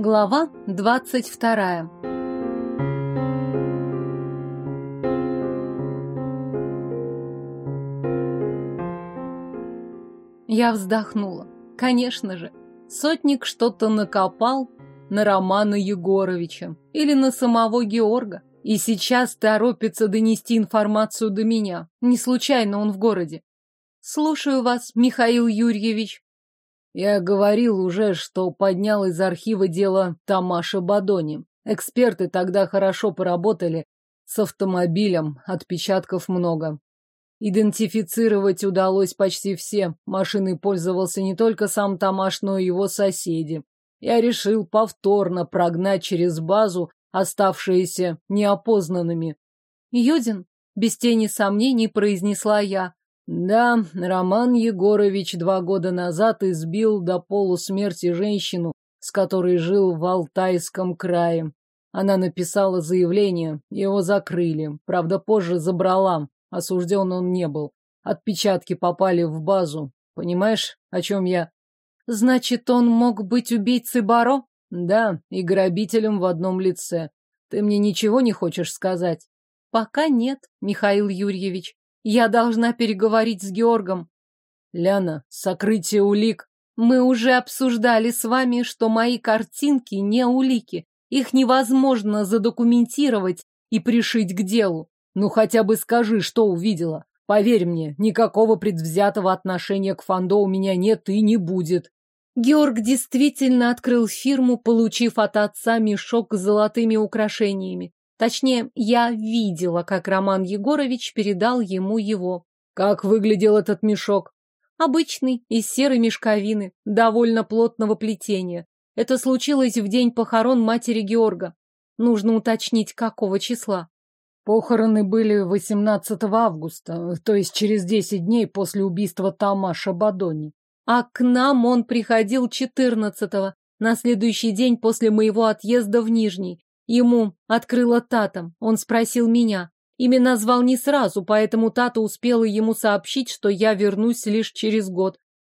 Глава двадцать вторая Я вздохнула. Конечно же, сотник что-то накопал на Романа Егоровича или на самого Георга. И сейчас торопится донести информацию до меня. Не случайно он в городе. Слушаю вас, Михаил Юрьевич. Я говорил уже, что поднял из архива дело Тамаша Бадони. Эксперты тогда хорошо поработали. С автомобилем отпечатков много. Идентифицировать удалось почти все. Машиной пользовался не только сам Тамаш, но и его соседи. Я решил повторно прогнать через базу оставшиеся неопознанными. Юдин, без тени сомнений, произнесла я. Да, Роман Егорович два года назад избил до полусмерти женщину, с которой жил в Алтайском крае. Она написала заявление, его закрыли. Правда, позже забрала. Осужден он не был. Отпечатки попали в базу. Понимаешь, о чем я? Значит, он мог быть убийцей Баро? Да, и грабителем в одном лице. Ты мне ничего не хочешь сказать? Пока нет, Михаил Юрьевич. Я должна переговорить с Георгом. Ляна, сокрытие улик. Мы уже обсуждали с вами, что мои картинки не улики. Их невозможно задокументировать и пришить к делу. Ну хотя бы скажи, что увидела. Поверь мне, никакого предвзятого отношения к Фандо у меня нет и не будет. Георг действительно открыл фирму, получив от отца мешок с золотыми украшениями. Точнее, я видела, как Роман Егорович передал ему его. Как выглядел этот мешок? Обычный, из серой мешковины, довольно плотного плетения. Это случилось в день похорон матери Георга. Нужно уточнить, какого числа. Похороны были 18 августа, то есть через 10 дней после убийства Тамаша Бадони. А к нам он приходил четырнадцатого, на следующий день после моего отъезда в Нижний. Ему открыла Тата. Он спросил меня. Имя назвал не сразу, поэтому Тата успела ему сообщить, что я вернусь лишь через год.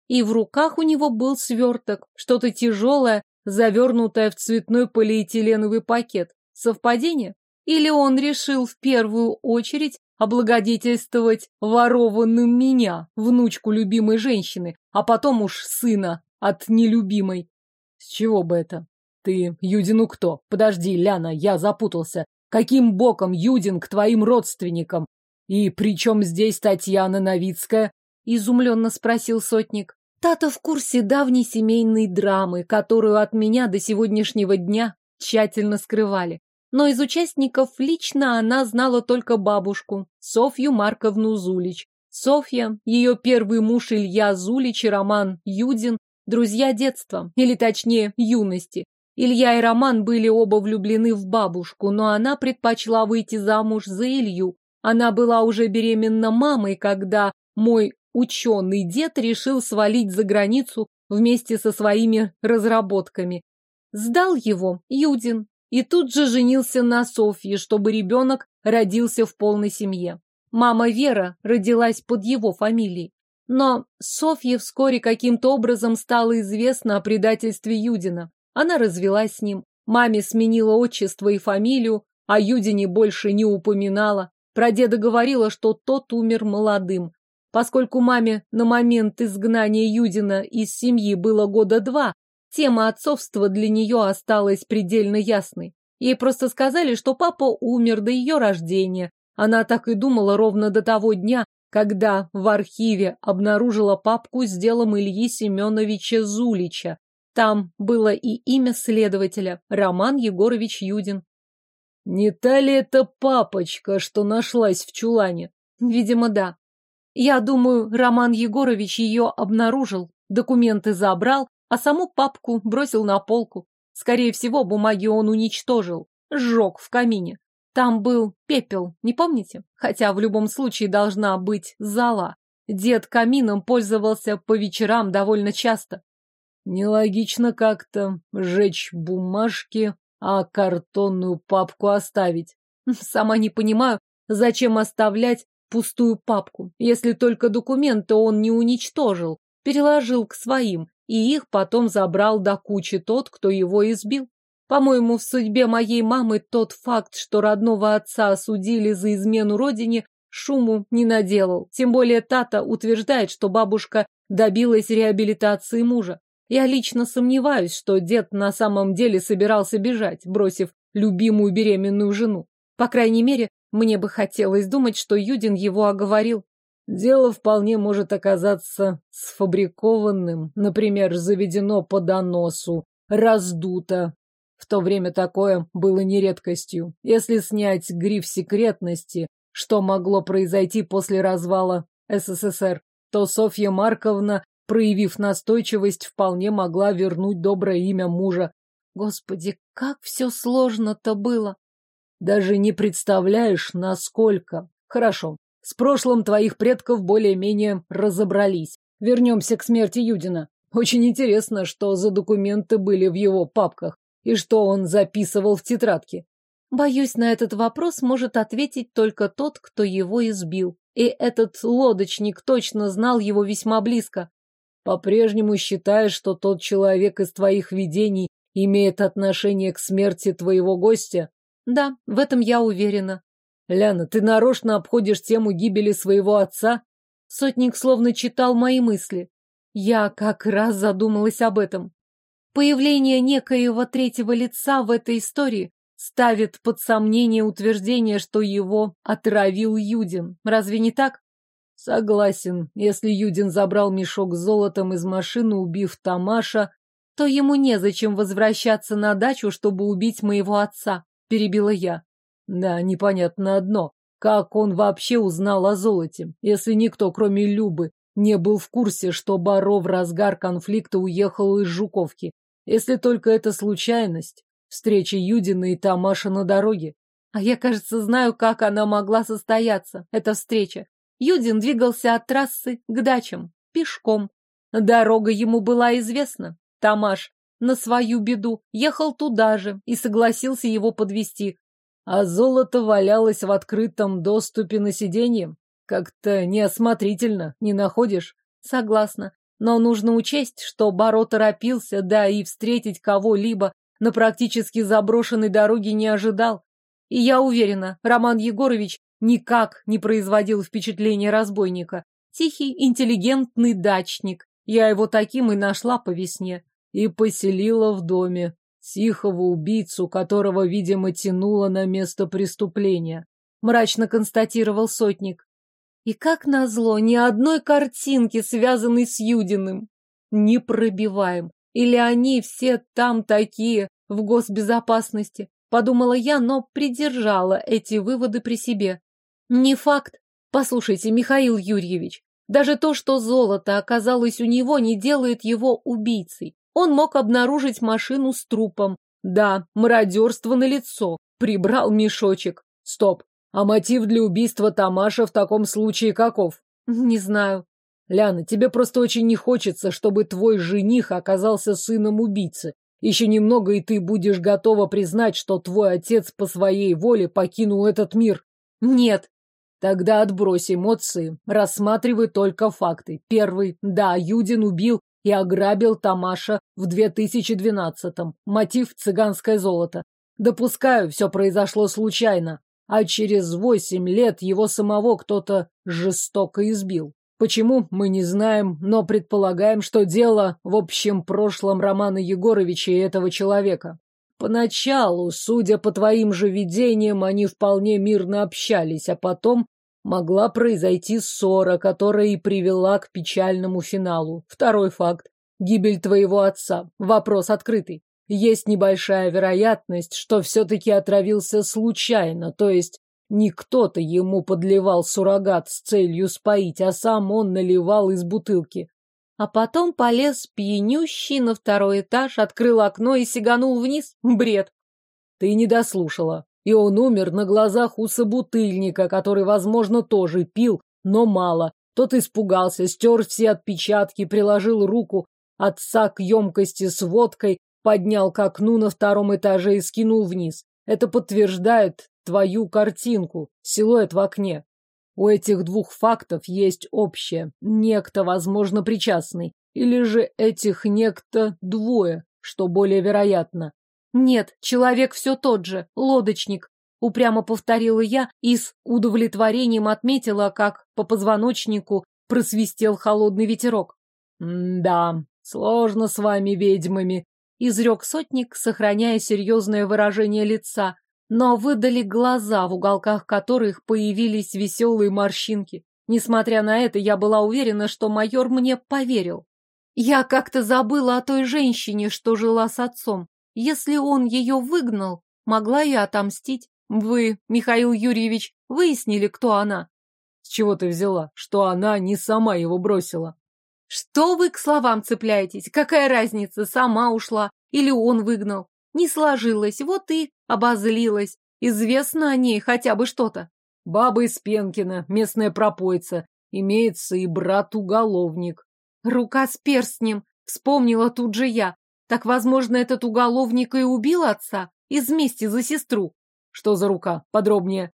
И в руках у него был сверток, что-то тяжелое, завернутое в цветной полиэтиленовый пакет. Совпадение? Или он решил в первую очередь облагодетельствовать ворованным меня, внучку любимой женщины, а потом уж сына от нелюбимой? С чего бы это? Ты Юдину кто? Подожди, Ляна, я запутался. Каким боком Юдин к твоим родственникам? И при чем здесь Татьяна Новицкая? Изумленно спросил сотник. Тата в курсе давней семейной драмы, которую от меня до сегодняшнего дня тщательно скрывали. Но из участников лично она знала только бабушку, Софью Марковну Зулич. Софья, ее первый муж Илья Зулич и Роман Юдин, друзья детства, или точнее юности. Илья и Роман были оба влюблены в бабушку, но она предпочла выйти замуж за Илью. Она была уже беременна мамой, когда мой ученый дед решил свалить за границу вместе со своими разработками. Сдал его Юдин, и тут же женился на Софье, чтобы ребенок родился в полной семье. Мама Вера родилась под его фамилией. Но Софье вскоре каким-то образом стало известно о предательстве Юдина. Она развелась с ним. Маме сменила отчество и фамилию, а Юдине больше не упоминала. Про деда говорила, что тот умер молодым. Поскольку маме на момент изгнания Юдина из семьи было года два, Тема отцовства для нее осталась предельно ясной. Ей просто сказали, что папа умер до ее рождения. Она так и думала ровно до того дня, когда в архиве обнаружила папку с делом Ильи Семеновича Зулича. Там было и имя следователя – Роман Егорович Юдин. Не та ли это папочка, что нашлась в чулане? Видимо, да. Я думаю, Роман Егорович ее обнаружил, документы забрал, а саму папку бросил на полку. Скорее всего, бумаги он уничтожил, сжег в камине. Там был пепел, не помните? Хотя в любом случае должна быть зала. Дед камином пользовался по вечерам довольно часто. Нелогично как-то сжечь бумажки, а картонную папку оставить. Сама не понимаю, зачем оставлять пустую папку, если только документы он не уничтожил, переложил к своим и их потом забрал до кучи тот, кто его избил. По-моему, в судьбе моей мамы тот факт, что родного отца осудили за измену родине, шуму не наделал. Тем более Тата утверждает, что бабушка добилась реабилитации мужа. Я лично сомневаюсь, что дед на самом деле собирался бежать, бросив любимую беременную жену. По крайней мере, мне бы хотелось думать, что Юдин его оговорил. Дело вполне может оказаться сфабрикованным, например, заведено по доносу, раздуто. В то время такое было не редкостью. Если снять гриф секретности, что могло произойти после развала СССР, то Софья Марковна, проявив настойчивость, вполне могла вернуть доброе имя мужа. Господи, как все сложно-то было! Даже не представляешь, насколько. Хорошо, с прошлым твоих предков более-менее разобрались. Вернемся к смерти Юдина. Очень интересно, что за документы были в его папках и что он записывал в тетрадке. Боюсь, на этот вопрос может ответить только тот, кто его избил. И этот лодочник точно знал его весьма близко. По-прежнему считаешь, что тот человек из твоих видений имеет отношение к смерти твоего гостя? Да, в этом я уверена. Ляна, ты нарочно обходишь тему гибели своего отца? Сотник словно читал мои мысли. Я как раз задумалась об этом. Появление некоего третьего лица в этой истории ставит под сомнение утверждение, что его отравил Юдин. Разве не так? Согласен. Если Юдин забрал мешок с золотом из машины, убив Тамаша, то ему незачем возвращаться на дачу, чтобы убить моего отца, перебила я. Да, непонятно одно. Как он вообще узнал о золоте, если никто, кроме Любы, не был в курсе, что Баро в разгар конфликта уехал из Жуковки? Если только это случайность. Встреча Юдина и Тамаша на дороге. А я, кажется, знаю, как она могла состояться, эта встреча. Юдин двигался от трассы к дачам, пешком. Дорога ему была известна. Тамаш на свою беду ехал туда же и согласился его подвести а золото валялось в открытом доступе на сиденье. Как-то неосмотрительно, не находишь? Согласна. Но нужно учесть, что Баро торопился, да и встретить кого-либо на практически заброшенной дороге не ожидал. И я уверена, Роман Егорович никак не производил впечатления разбойника. Тихий, интеллигентный дачник. Я его таким и нашла по весне. И поселила в доме. Тихого убийцу, которого, видимо, тянуло на место преступления. Мрачно констатировал сотник. И как назло, ни одной картинки, связанной с Юдиным. Не пробиваем. Или они все там такие, в госбезопасности. Подумала я, но придержала эти выводы при себе. Не факт. Послушайте, Михаил Юрьевич, даже то, что золото оказалось у него, не делает его убийцей. Он мог обнаружить машину с трупом. Да, мародерство на лицо. Прибрал мешочек. Стоп. А мотив для убийства Тамаша в таком случае каков? Не знаю. Ляна, тебе просто очень не хочется, чтобы твой жених оказался сыном убийцы. Еще немного, и ты будешь готова признать, что твой отец по своей воле покинул этот мир. Нет. Тогда отбрось эмоции, рассматривай только факты. Первый. Да, Юдин убил и ограбил Тамаша в 2012-м. Мотив – цыганское золото. Допускаю, все произошло случайно, а через восемь лет его самого кто-то жестоко избил. Почему, мы не знаем, но предполагаем, что дело в общем прошлом Романа Егоровича и этого человека. Поначалу, судя по твоим же видениям, они вполне мирно общались, а потом могла произойти ссора, которая и привела к печальному финалу. Второй факт. Гибель твоего отца. Вопрос открытый. Есть небольшая вероятность, что все-таки отравился случайно, то есть не кто-то ему подливал суррогат с целью споить, а сам он наливал из бутылки. А потом полез пьянющий на второй этаж, открыл окно и сиганул вниз. Бред. Ты не дослушала и он умер на глазах у собутыльника, который, возможно, тоже пил, но мало. Тот испугался, стер все отпечатки, приложил руку отца к емкости с водкой, поднял к окну на втором этаже и скинул вниз. Это подтверждает твою картинку, силуэт в окне. У этих двух фактов есть общее. Некто, возможно, причастный. Или же этих некто двое, что более вероятно? Нет, человек все тот же, лодочник. Упрямо повторила я и с удовлетворением отметила, как по позвоночнику просвистел холодный ветерок. «Да, сложно с вами, ведьмами», — изрек сотник, сохраняя серьезное выражение лица, но выдали глаза, в уголках которых появились веселые морщинки. Несмотря на это, я была уверена, что майор мне поверил. Я как-то забыла о той женщине, что жила с отцом. Если он ее выгнал, могла я отомстить. Вы, Михаил Юрьевич, выяснили, кто она? С чего ты взяла, что она не сама его бросила? Что вы к словам цепляетесь? Какая разница, сама ушла или он выгнал? Не сложилось, вот и обозлилась. Известно о ней хотя бы что-то. Баба из Пенкина, местная пропойца. Имеется и брат-уголовник. Рука с перстнем. Вспомнила тут же я. Так, возможно, этот уголовник и убил отца? Из мести за сестру. Что за рука? Подробнее.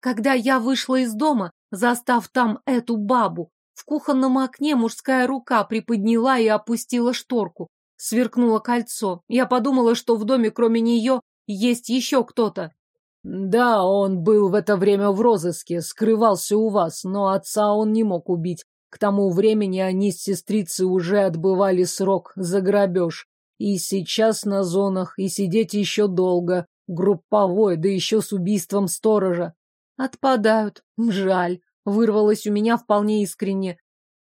Когда я вышла из дома, застав там эту бабу, в кухонном окне мужская рука приподняла и опустила шторку. Сверкнуло кольцо. Я подумала, что в доме кроме нее есть еще кто-то. Да, он был в это время в розыске, скрывался у вас, но отца он не мог убить. К тому времени они с сестрицей уже отбывали срок за грабеж. И сейчас на зонах, и сидеть еще долго. Групповой, да еще с убийством сторожа. Отпадают. Жаль. Вырвалось у меня вполне искренне.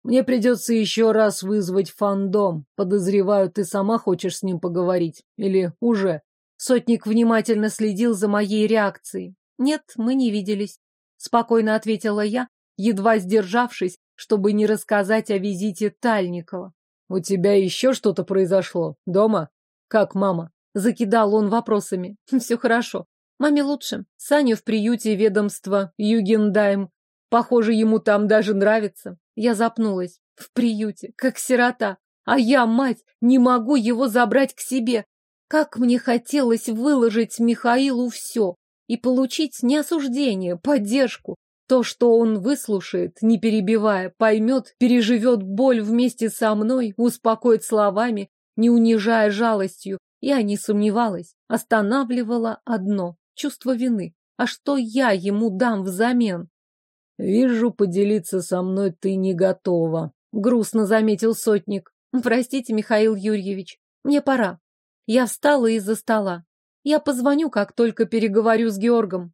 Мне придется еще раз вызвать фандом. Подозреваю, ты сама хочешь с ним поговорить. Или уже? Сотник внимательно следил за моей реакцией. Нет, мы не виделись. Спокойно ответила я, едва сдержавшись, чтобы не рассказать о визите Тальникова. У тебя еще что-то произошло? Дома? Как мама? Закидал он вопросами. Все хорошо. Маме лучше. Саня в приюте ведомства Югендайм. Похоже, ему там даже нравится. Я запнулась. В приюте, как сирота. А я, мать, не могу его забрать к себе. Как мне хотелось выложить Михаилу все и получить не осуждение, поддержку. То, что он выслушает, не перебивая, поймет, переживет боль вместе со мной, успокоит словами, не унижая жалостью. Я не сомневалась. Останавливала одно — чувство вины. А что я ему дам взамен? Вижу, поделиться со мной ты не готова, — грустно заметил сотник. Простите, Михаил Юрьевич, мне пора. Я встала из-за стола. Я позвоню, как только переговорю с Георгом.